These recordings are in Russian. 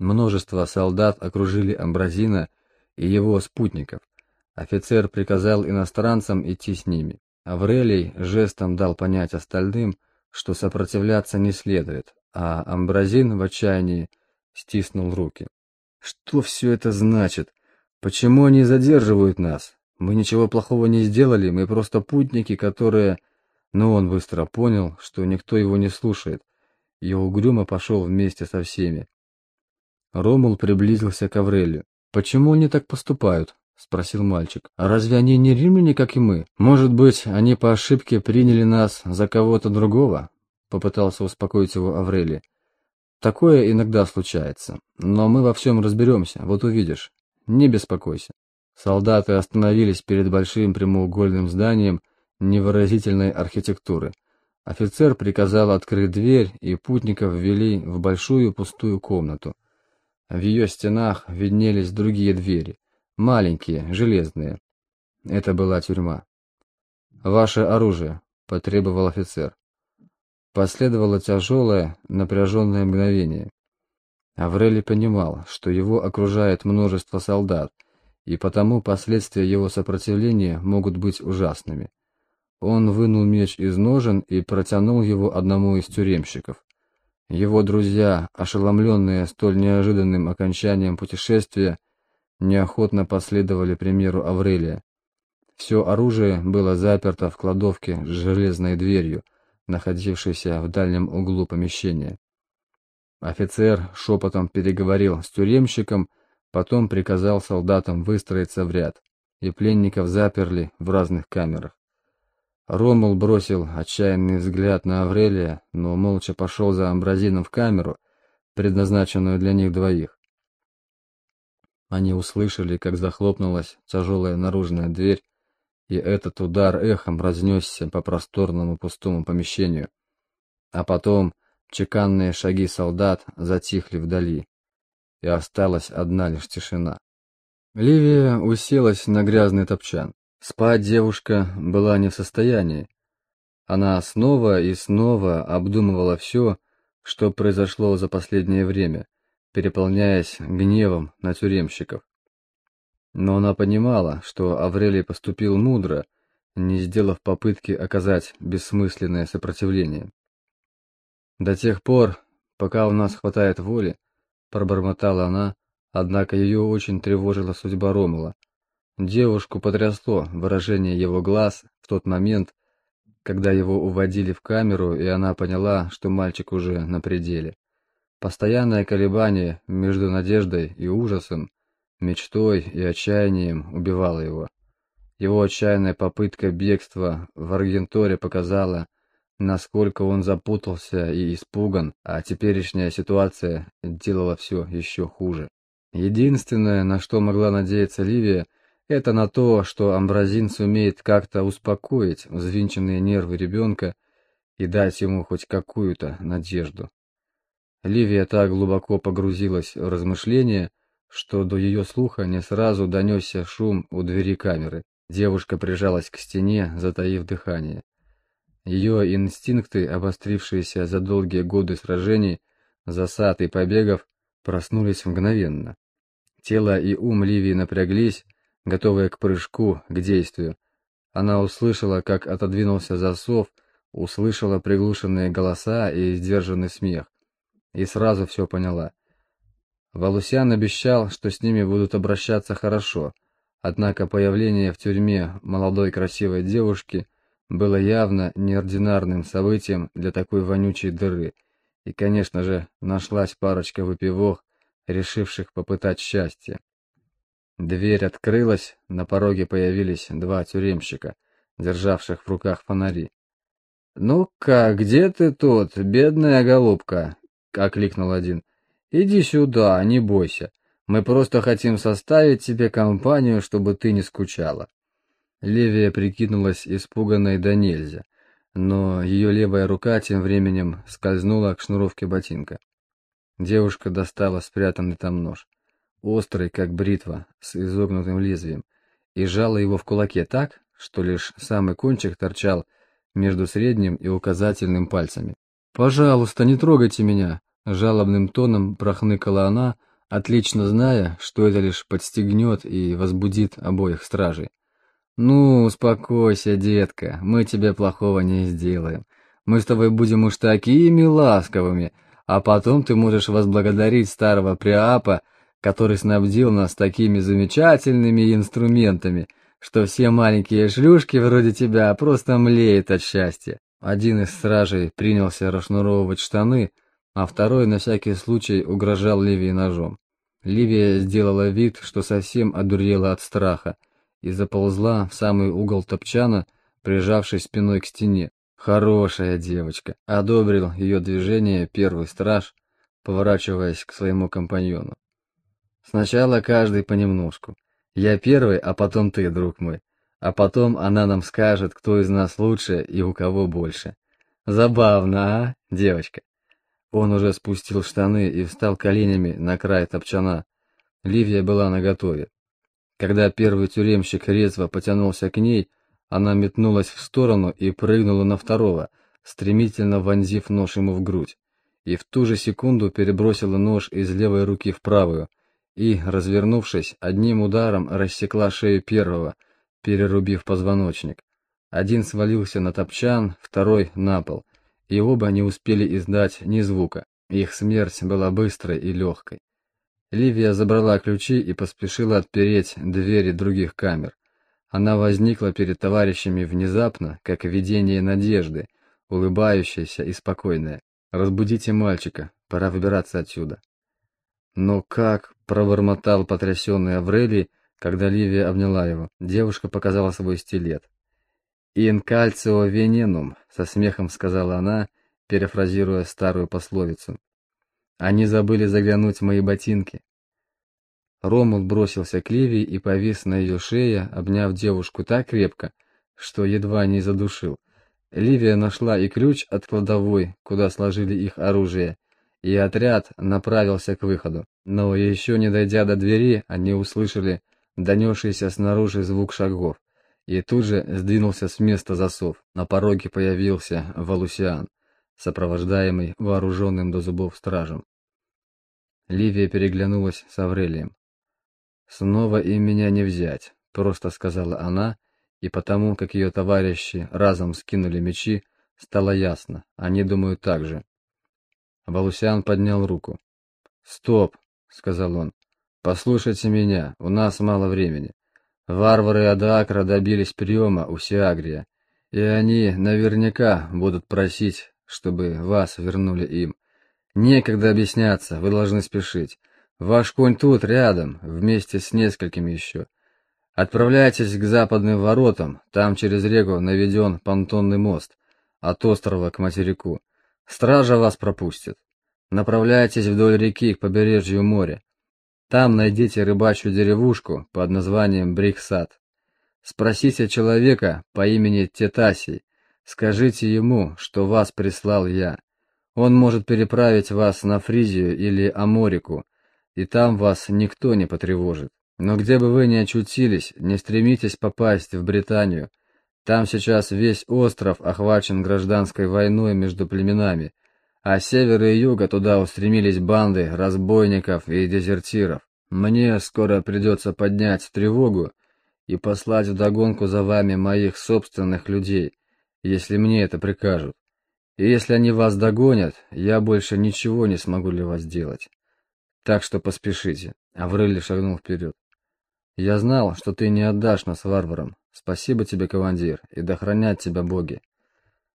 Множество солдат окружили Амбразина и его спутников. Офицер приказал иностранцам идти с ними. Аврелий жестом дал понять остальным, что сопротивляться не следует, а Амбразин в отчаянии стиснул руки. «Что все это значит? Почему они задерживают нас? Мы ничего плохого не сделали, мы просто путники, которые...» Но он быстро понял, что никто его не слушает, и угрюмо пошел вместе со всеми. Ромул приблизился к Аврелию. «Почему они так поступают?» — спросил мальчик. «А разве они не римляне, как и мы? Может быть, они по ошибке приняли нас за кого-то другого?» — попытался успокоить его Аврелий. «Такое иногда случается, но мы во всем разберемся, вот увидишь. Не беспокойся». Солдаты остановились перед большим прямоугольным зданием невыразительной архитектуры. Офицер приказал открыть дверь, и путников ввели в большую пустую комнату. В ее стенах виднелись другие двери, маленькие, железные. Это была тюрьма. «Ваше оружие», — потребовал офицер. Последовало тяжелое, напряженное мгновение. Аврелий понимал, что его окружает множество солдат, и потому последствия его сопротивления могут быть ужасными. Он вынул меч из ножен и протянул его одному из тюремщиков. Его друзья, ошеломленные столь неожиданным окончанием путешествия, неохотно последовали примеру Аврелия. Все оружие было заперто в кладовке с железной дверью, находившейся в дальнем углу помещения. Офицер шепотом переговорил с тюремщиком, потом приказал солдатам выстроиться в ряд, и пленников заперли в разных камерах. Ромул бросил отчаянный взгляд на Аврелия, но молча пошел за Амбразином в камеру, предназначенную для них двоих. Они услышали, как захлопнулась тяжелая наружная дверь, и этот удар эхом разнесся по просторному пустому помещению. А потом чеканные шаги солдат затихли вдали, и осталась одна лишь тишина. Ливия уселась на грязный топчан. Спать девушка была не в состоянии. Она снова и снова обдумывала все, что произошло за последнее время, переполняясь гневом на тюремщиков. Но она понимала, что Аврелий поступил мудро, не сделав попытки оказать бессмысленное сопротивление. До тех пор, пока у нас хватает воли, пробормотала она, однако ее очень тревожила судьба Ромула. Девушку потрясло выражение его глаз в тот момент, когда его уводили в камеру, и она поняла, что мальчик уже на пределе. Постоянное колебание между надеждой и ужасом, мечтой и отчаянием убивало его. Его отчаянная попытка бегства в Аргенторе показала, насколько он запутался и испуган, а теперешняя ситуация делала все еще хуже. Единственное, на что могла надеяться Ливия, это на то, что Амбразин сумеет как-то успокоить взвинченные нервы ребенка и дать ему хоть какую-то надежду. Ливия так глубоко погрузилась в размышления, что до ее слуха не сразу донесся шум у двери камеры. Девушка прижалась к стене, затаив дыхание. Ее инстинкты, обострившиеся за долгие годы сражений, засад и побегов, проснулись мгновенно. Тело и ум Ливии напряглись, готовая к прыжку, к действию. Она услышала, как отодвинулся засов, услышала приглушенные голоса и сдержанный смех. И сразу все поняла. Валусян обещал, что с ними будут обращаться хорошо, однако появление в тюрьме молодой красивой девушки было явно неординарным событием для такой вонючей дыры, и, конечно же, нашлась парочка выпивок, решивших попытать счастье. Дверь открылась, на пороге появились два тюремщика, державших в руках фонари. «Ну-ка, где ты тут, бедная голубка?» — окликнул один. «Иди сюда, не бойся. Мы просто хотим составить тебе компанию, чтобы ты не скучала». Левия прикинулась испуганной до нельзя, но ее левая рука тем временем скользнула к шнуровке ботинка. Девушка достала спрятанный там нож острый, как бритва, с изогнутым лезвием, и сжала его в кулаке так, что лишь самый кончик торчал между средним и указательным пальцами. «Пожалуйста, не трогайте меня!» — жалобным тоном прохныкала она, отлично зная, что это лишь подстегнет и возбудит обоих стражей. «Ну, успокойся, детка, мы тебе плохого не сделаем. Мы с тобой будем уж такими ласковыми, а потом ты можешь возблагодарить старого Приапа, который снабдил нас такими замечательными инструментами, что все маленькие шлюшки вроде тебя просто млеют от счастья. Один из стражей принялся расшнуровывать штаны, а второй на всякий случай угрожал Ливии ножом. Ливия сделала вид, что совсем одурела от страха, и заползла в самый угол топчана, прижавшись спиной к стене. «Хорошая девочка», — одобрил ее движение первый страж, поворачиваясь к своему компаньону. «Сначала каждый понемножку. Я первый, а потом ты, друг мой. А потом она нам скажет, кто из нас лучше и у кого больше. Забавно, а, девочка?» Он уже спустил штаны и встал коленями на край топчана. Ливия была наготове. Когда первый тюремщик резво потянулся к ней, она метнулась в сторону и прыгнула на второго, стремительно вонзив нож ему в грудь, и в ту же секунду перебросила нож из левой руки в правую, и, развернувшись, одним ударом рассекла шею первого, перерубив позвоночник. Один свалился на топчан, второй — на пол, и оба не успели издать ни звука. Их смерть была быстрой и легкой. Ливия забрала ключи и поспешила отпереть двери других камер. Она возникла перед товарищами внезапно, как видение надежды, улыбающаяся и спокойная. «Разбудите мальчика, пора выбираться отсюда». «Но как?» — пробормотал потрясенный Аврелий, когда Ливия обняла его. Девушка показала свой стилет. «Инкальцио вененум», — со смехом сказала она, перефразируя старую пословицу. «Они забыли заглянуть в мои ботинки». Ромул бросился к Ливии и повис на ее шее, обняв девушку так крепко, что едва не задушил. Ливия нашла и ключ от кладовой, куда сложили их оружие, и отряд направился к выходу. Но еще не дойдя до двери, они услышали донесшийся снаружи звук шагов и тут же сдвинулся с места засов. На пороге появился Валусиан, сопровождаемый вооруженным до зубов стражем. Ливия переглянулась с Аврелием. «Снова им меня не взять», — просто сказала она, и потому, как ее товарищи разом скинули мечи, стало ясно, они думают так же. Валусиан поднял руку. «Стоп», — сказал он, — «послушайте меня, у нас мало времени. Варвары Адаакра добились приема у Сиагрия, и они наверняка будут просить, чтобы вас вернули им. Некогда объясняться, вы должны спешить. Ваш конь тут, рядом, вместе с несколькими еще. Отправляйтесь к западным воротам, там через реку наведен понтонный мост, от острова к материку. Стража вас пропустит. Направляйтесь вдоль реки к побережью моря. Там найдите рыбачью деревушку под названием Бриксад. Спросите человека по имени Тетасий. Скажите ему, что вас прислал я. Он может переправить вас на Фризию или Аморику, и там вас никто не потревожит. Но где бы вы ни очутились, не стремитесь попасть в Британию. Там сейчас весь остров охвачен гражданской войной между племенами, а с севера и юга туда устремились банды разбойников и дезертиров. Мне скоро придется поднять тревогу и послать вдогонку за вами моих собственных людей, если мне это прикажут. И если они вас догонят, я больше ничего не смогу для вас сделать. Так что поспешите. Аврелий шагнул вперед. Я знал, что ты не отдашь нас варварам. Спасибо тебе, командир, и да хранят тебя боги.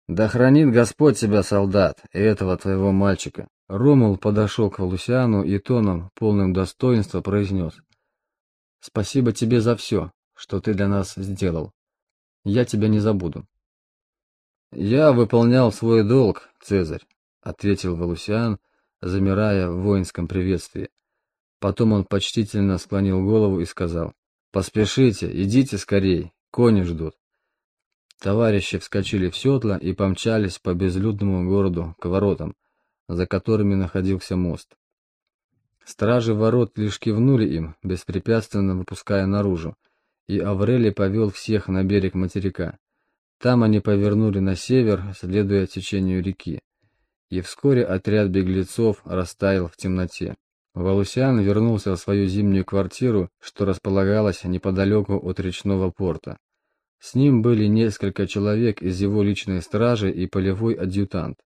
Да хранит Господь тебя, солдат, и этого твоего мальчика. Ромул подошел к Валусиану и тоном, полным достоинства, произнес. Спасибо тебе за все, что ты для нас сделал. Я тебя не забуду. Я выполнял свой долг, Цезарь, ответил Валусиан, замирая в воинском приветствии. Потом он почтительно склонил голову и сказал, «Поспешите, идите скорей, кони ждут». Товарищи вскочили в седла и помчались по безлюдному городу к воротам, за которыми находился мост. Стражи ворот лишь кивнули им, беспрепятственно выпуская наружу, и Аврелий повел всех на берег материка. Там они повернули на север, следуя течению реки, и вскоре отряд беглецов растаял в темноте. Валусян вернулся в свою зимнюю квартиру, что располагалась неподалеку от речного порта. С ним были несколько человек из его личной стражи и полевой адъютант.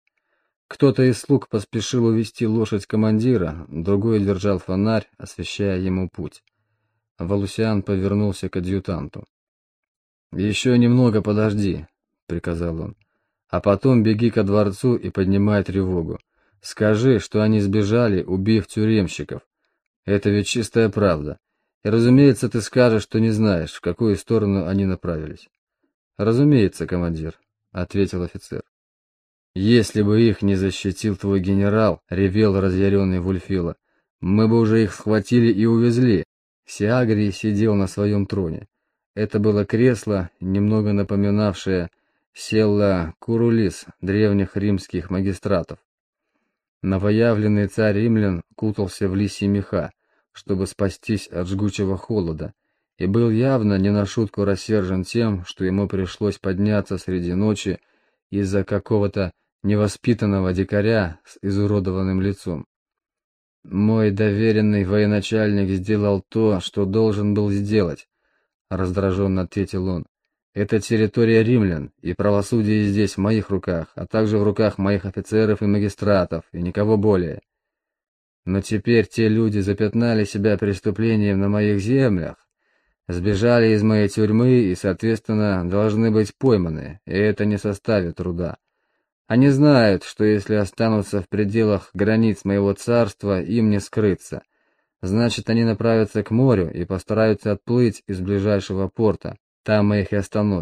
Кто-то из слуг поспешил увести лошадь командира, другой держал фонарь, освещая ему путь. Валусиан повернулся к адъютанту. «Еще немного подожди», — приказал он, — «а потом беги ко дворцу и поднимай тревогу. Скажи, что они сбежали, убив тюремщиков. Это ведь чистая правда. И, разумеется, ты скажешь, что не знаешь, в какую сторону они направились. Разумеется, командир, ответил офицер. Если бы их не защитил твой генерал, ревел разъяренный Вульфила, мы бы уже их схватили и увезли. Сиагри сидел на своем троне. Это было кресло, немного напоминавшее селла Курулис древних римских магистратов. Новоявленный царь римлян кутался в лисьи меха, чтобы спастись от жгучего холода, и был явно не на шутку рассержен тем, что ему пришлось подняться среди ночи из-за какого-то невоспитанного дикаря с изуродованным лицом. Мой доверенный военачальник сделал то, что должен был сделать, раздраженно ответил он. Это территория римлян, и правосудие здесь в моих руках, а также в руках моих офицеров и магистратов, и никого более. Но теперь те люди запятнали себя преступлением на моих землях, сбежали из моей тюрьмы и, соответственно, должны быть пойманы, и это не составит труда. Они знают, что если останутся в пределах границ моего царства, им не скрыться. Значит, они направятся к морю и постараются отплыть из ближайшего порта. Там мы их и остановим.